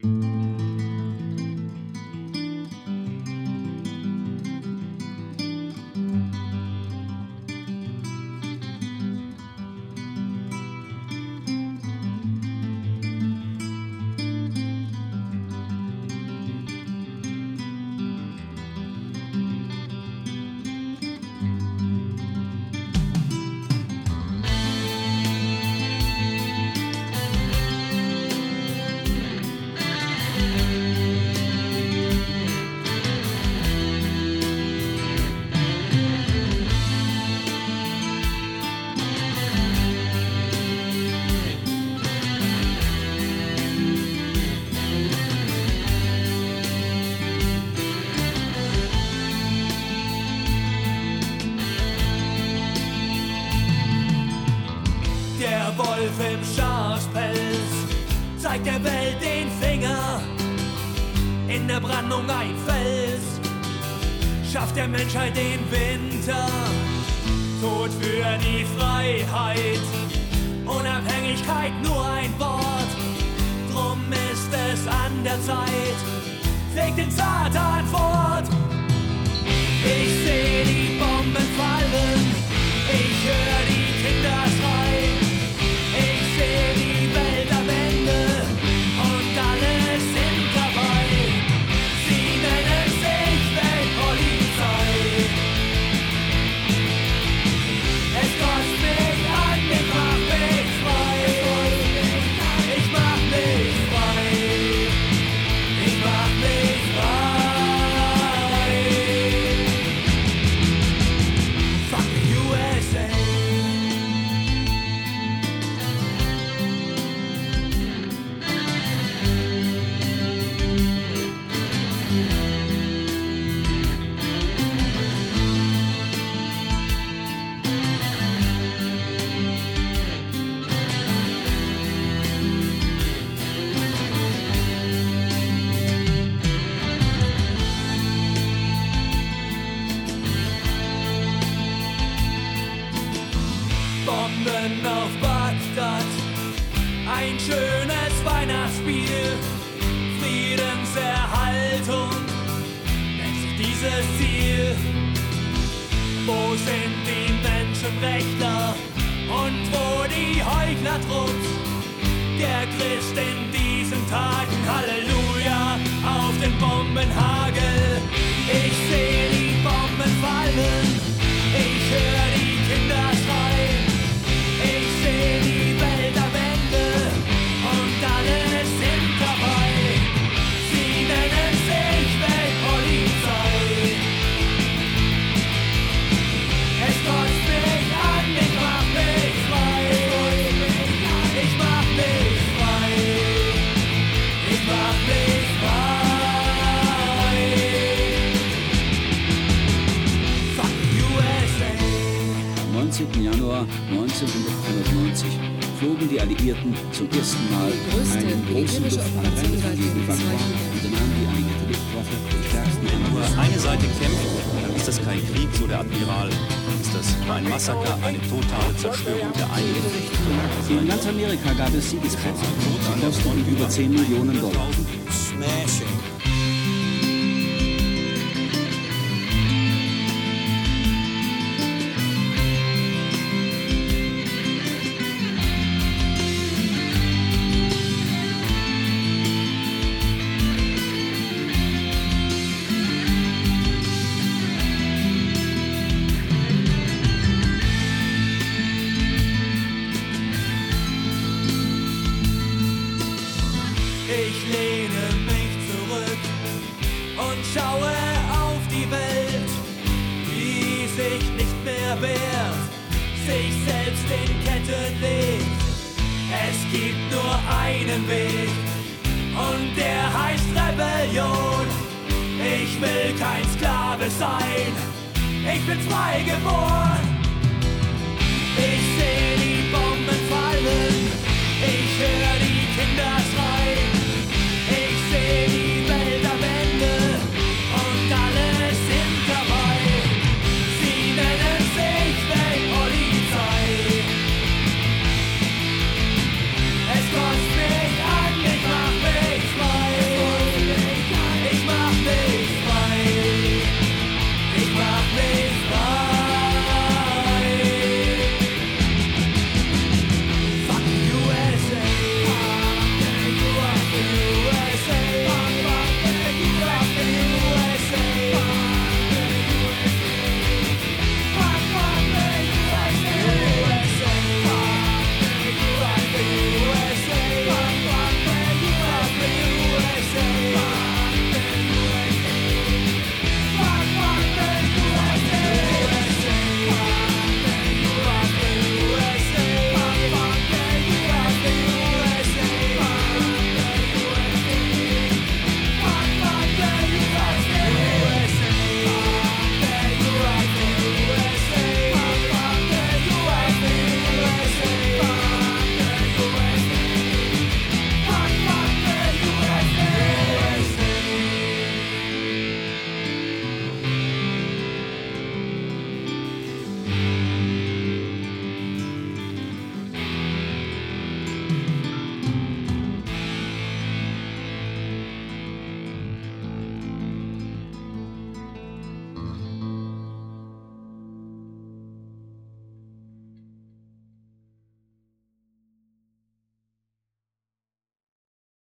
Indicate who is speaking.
Speaker 1: Der im Schafspelz zeigt der Welt den Finger. In der Brandung ein Fels schafft der Menschheit den Winter. Tod für die Freiheit, Unabhängigkeit nur ein Wort. Drum ist es an der Zeit, fegt den Satan fort. Ich sind die Menschenrechtler und wo die Heuchlertrupps? Der Christ in diesen Tagen, Halleluja,
Speaker 2: Januar 1991 flogen die Alliierten zum ersten Mal einen großen Luftangriff gegen
Speaker 3: dem
Speaker 2: Bagdad nahm die alliierte Luftwaffe den stärksten
Speaker 4: Wenn nur
Speaker 2: Angriff
Speaker 4: eine Seite kämpft, dann ist das kein Krieg, so der Admiral. Dann ist das nur ein Massaker, eine totale Zerstörung der einen.
Speaker 2: In ganz Amerika gab es Siegeskräfte. Sie kosteten über 10 Millionen Dollar.
Speaker 1: Ich gibt nur einen Weg und der heißt Rebellion. Ich will kein Sklave sein, ich bin frei geboren. Ich seh die